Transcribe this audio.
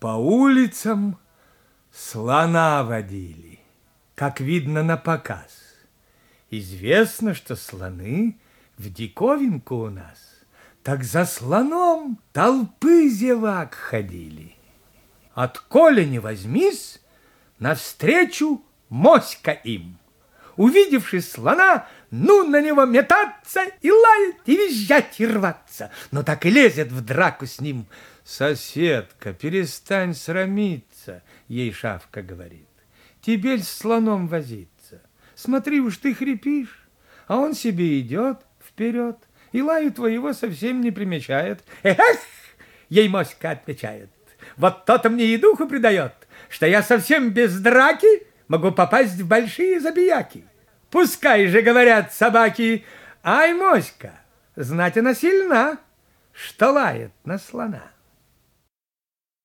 По улицам слона водили, как видно на показ. Известно, что слоны в диковинку у нас, так за слоном толпы зевак ходили. От коля не возьмись, навстречу моська им. Увидевши слона, ну на него метаться и лаять, и визжать, и рваться. Но так и лезет в драку с ним. Соседка, перестань срамиться, ей шавка говорит. Тебе с слоном возиться. Смотри уж ты хрипишь, а он себе идет вперед и лаю твоего совсем не примечает. Эх, ей моська отвечает. Вот то-то мне и духу придает, что я совсем без драки могу попасть в большие забияки. Пускай же говорят собаки, ай, моська, знать она сильна, что лает на слона.